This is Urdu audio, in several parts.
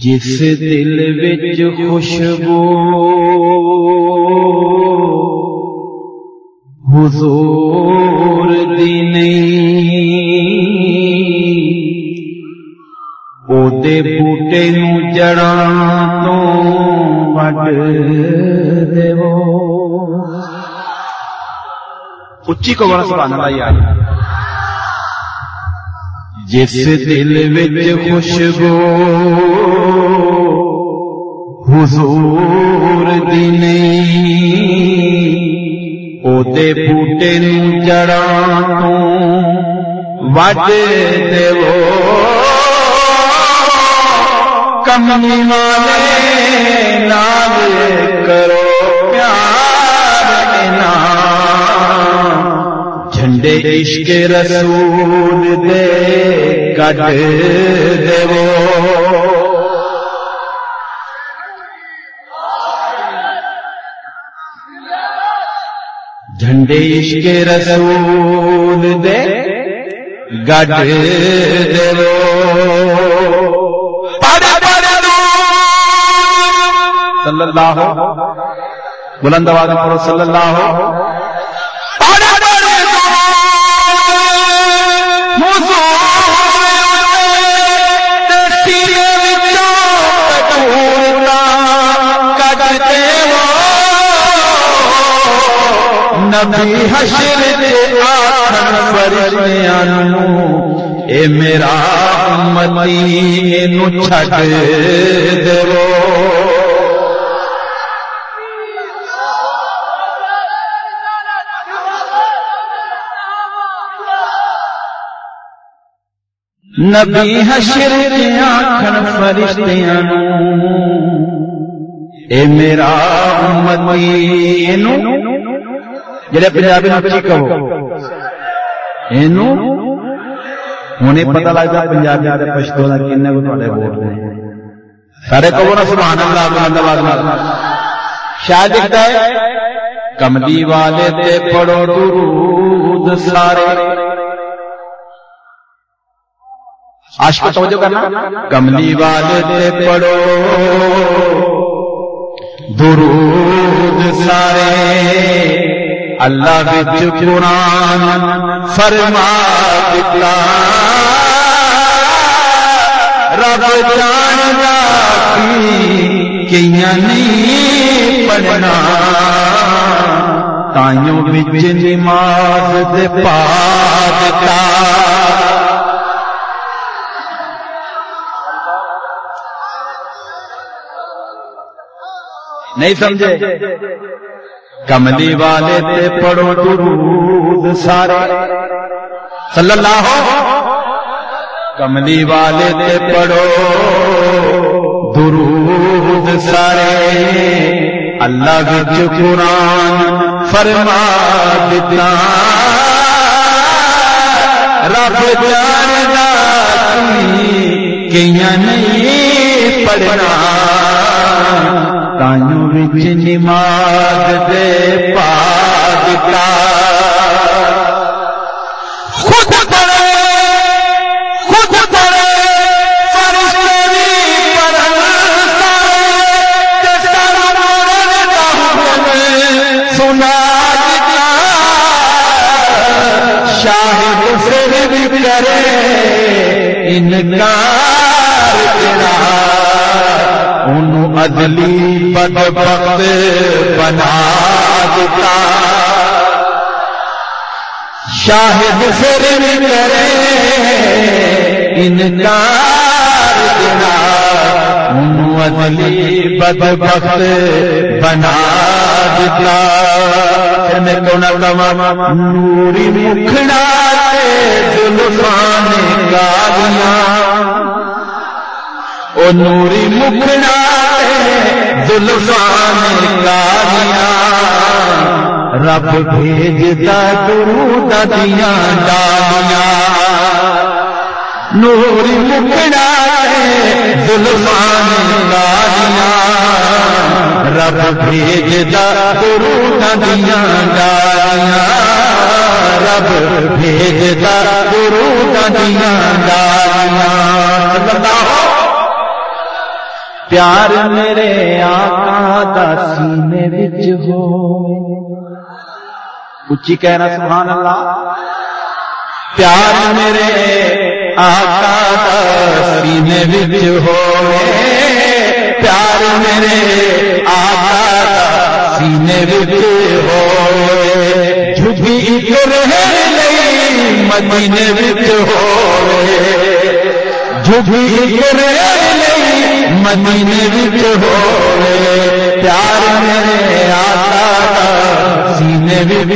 جس دل بچ خوشبو حضور دی نہیں۔ او دے بوٹے نو جڑاں تو وڈ دیو۔ اچھی کو بڑا سبحان اللہ یار۔ جس دل وچ خوشبو، حضور دی نہیں او دے بوٹے نو جڑاں تو وڈ دیو کمنی والے نال کرو پیار انعام جھنڈے عشق رسول دے کٹ دیو جھنڈے عشق رسول دے، گڈ دیو پڑھ پڑھ صلی اللہ بلند آواز پڑھو، صلی اللہ نبی حشر دے آخر فرشتیاں نو اے میرا امتی نو چھڈ دیو۔ نبی حشر دے آخر فرشتیاں نو اے میرا امتی نو جڑے پنجابی نو اچھی کہو۔ اینو ہنے پتہ لگدا پنجابی تے پشتو دا کنے کو تواڈے ووٹ نے سارے کہو نا سبحان اللہ بلند آواز نال شاید لکھتا ہے، کملی والے تے پڑھو درود سارے۔ عاشق توجہ کرنا۔ کملی والے تے پڑھو درود سارے۔ اللہ بچ قرآن فرما دتا۔ رب جاندا کیاں نہیں پڑھنا تائیوں بچ نماز دے پا دتا نہیں سمجھے؟ کملی والے تے پڑھو درود سارے۔ صلی اللہ کملی والے تے پڑھو درود سارے۔ اللہ وچ قرآن فرما دتا رب جاندا کیاں نہیں پڑھنا؟ وچ نماز دے پاک کا خود پڑھے خود پڑھے، فرشتے بھی سارا حکم سنا شاہد بھی کرے انکار تیرا انہوں عدلی بدبخت بنا دیتا شاہد پھر بھی کرے انکار دینا۔ انہوں عدلی بدبخت بنا دیتا پھر میں کونا کما نوری مکھڑا زلفان گالیاں۔ او نوری مکھنا زلفان گالیاں رب بھیجتا درود دیاں ڈالیاں۔ نوری مکھنا زلفان گالیاں رب بھیجتا درود دیاں ڈالیاں۔ رب بھیجتا درود دیاں گالیاں پیار میرے آقا دا سینے وچ ہو اچھی کہنا سبحان اللہ۔ پیار میرے آقا دا سینے وچ ہو پیار میرے آقا دا سینے وچ ہو جھجھی اکر ہے لئی مدینے وچ ہو جھجھی اکر ہے مدینے بچ ہوئے پیار میرے آقا سینے بچ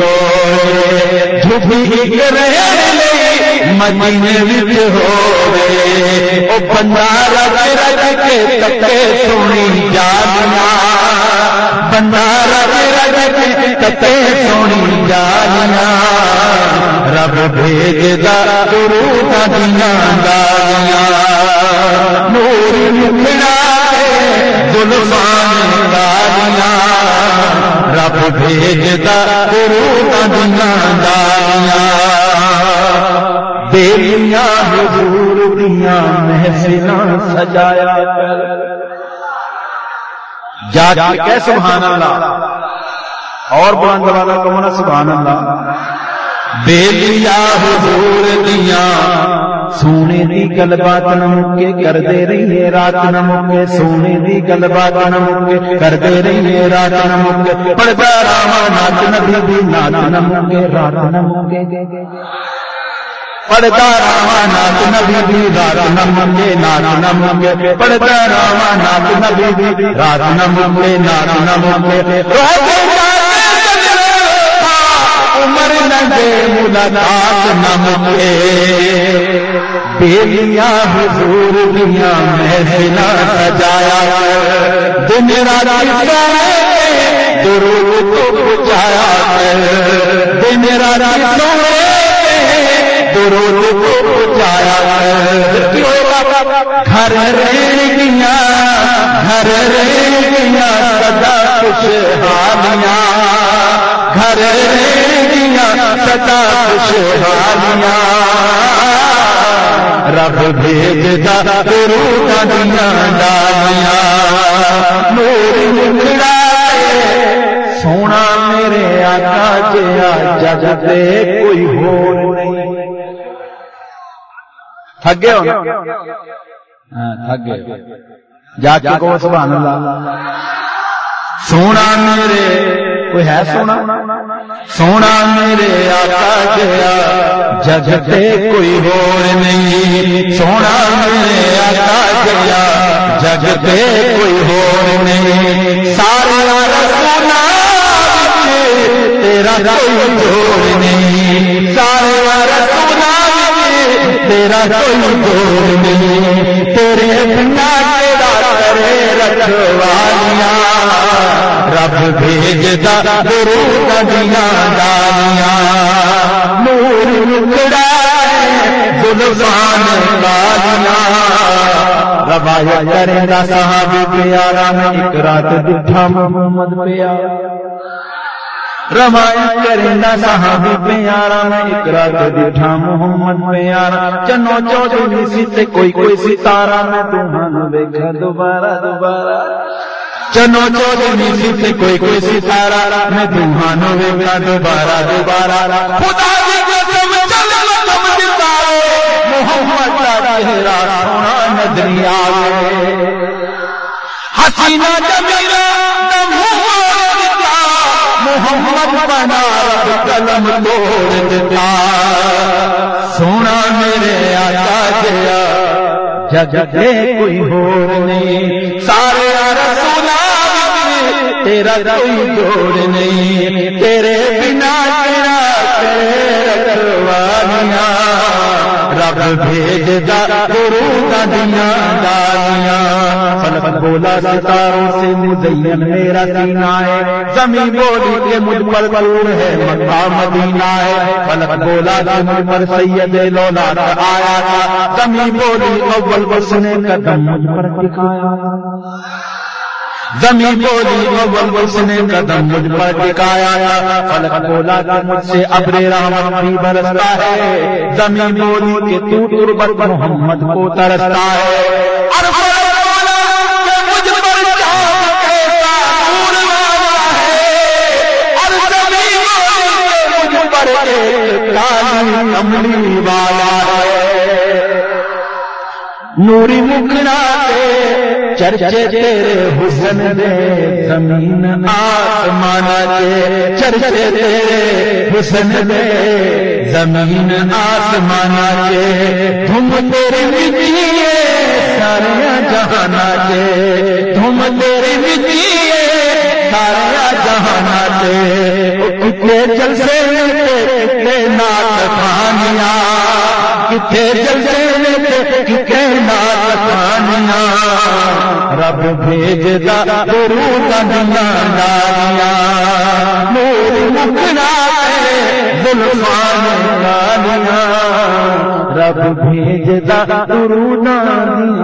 ہوئے جھجھی اکر رہے لئی مدینے وچ ہو او بندہ رج رج کے تکے سونی جانیاں بندہ رج رج کے تکے سونی جانیاں رب بھیجدا درود دیاں گالیاں نور نکلا ظلمان گالیاں رب بھیجدا درود دیاں گالیاں بیلیاں حضور دیاں محفلاں سجایا کر۔ جا جا کے سبحان اللہ اور بلند والا کون سبحان اللہ بیلیا حضور دیاں۔ سونے دی گل بات نہ مکے کردے رہیے رات نہ مکے سونے دی گل بات نہ مکے کردے رہیے رات نہ مکے پڑھتا راما ناچ نبی دی ناچ نہ مکے رات نہ مکے پڑھتا راما ناچ نبی دی رات نہ مکے ناچ نہ پڑھتا راما ناچ نبی دی رات نہ مکے ناچ نہ مکے عمر نگے ملاقات نہ مکے بیلیاں حضور دیاں محفلا سجایا دن رات درود کو پہنچایا۔ دن رات درود کو پہنچایا گھر رہن گیا، گھر رہن گیا سدا خوشحالیاں گھر رہن گیا سدا خوشحالیاں رب بھیجدا درود دیاں ڈالیاں۔ نور نکلا سونا میرے آقا جیا جگ کوئی ہور نہیں۔ تھک گئے ہو ہاں تھک گئے جا کے کو سبحان اللہ۔ سونا میرے کوئی ہے سونا؟ سونا میرے آقا گیا جگ تے کوئی ہور نہیں۔ سونا میرے آقا گیا جگ تے کوئی ہور نہیں۔ سارا رسونا تیرا کوئی جوڑ نہیں۔ سارا رسونا تیرا کوئی جوڑ نہیں، تیرے بنا تیرا کرے رکھوالیاں رب بھیجدا درود دیاں ڈالیاں نور نکڑا زلفان کالیاں روایت کرے دا صحابی پیارا میں، ایک رات دکھا محمد پیارا۔ روایت کرنا صحابی ہاں پیارا، میں ایک رات دکھا محمد پیارا۔ چنو چوڑی سی تے کوئی کوئی ستارہ، میں تمہاں دیکھا دوبارہ دوبارہ۔ چنو چوڑی سی تے کوئی کوئی ستارہ، میں تمہاں دیکھا دوبارہ دوبارہ۔ خدا دی قسم، چل تم ستارے۔ محمد کا چہرہ سونا نظری آوے حسینہ جمیلہ قلم توڑ دیتا سونا میرے آقا گیا جگ دے کوئی ہور نہیں سارے رسولا تیرا کوئی جوڑ نہیں تیرے بنا تیرا تیرے رکھوالیاں رب بھیجدا درود دیاں ڈالیاں فلک بولا ستاروں سے مزین میرا سینہ ہے۔ زمین بولی کہ مجھ پر نور ہے؟ مکہ مدینہ ہے۔ فلک بولا کہ مجھ پر سید لولاد آیا تھا۔ زمین بولی اول بسنے قدم مجھ پر دکھایا۔ زمین بولی اول اس نے قدم مجھ پر ٹکایا۔ فلک بولا کہ مجھ سے ابر رحمت بھی برستا ہے۔ زمین بولی کہ تو تربت محمد کو ترستا ہے۔ کملی والا نوری مکھنا چرچے تیرے حسن دے زمین آسمان دے چرچے تیرے حسن دے زمین آسمان دے تم تیرے مٹیے سارے جہانا دے تم تیرے مٹیے سارا جہانا دے کتنے جلسے کتنے نات خانیاں کتنے جلسے کتنے نات خانیاں رب بھیج دا گرو دنیا ڈالیا نور مکنا زلفان ڈالیا رب بھیج دا گرو دنیا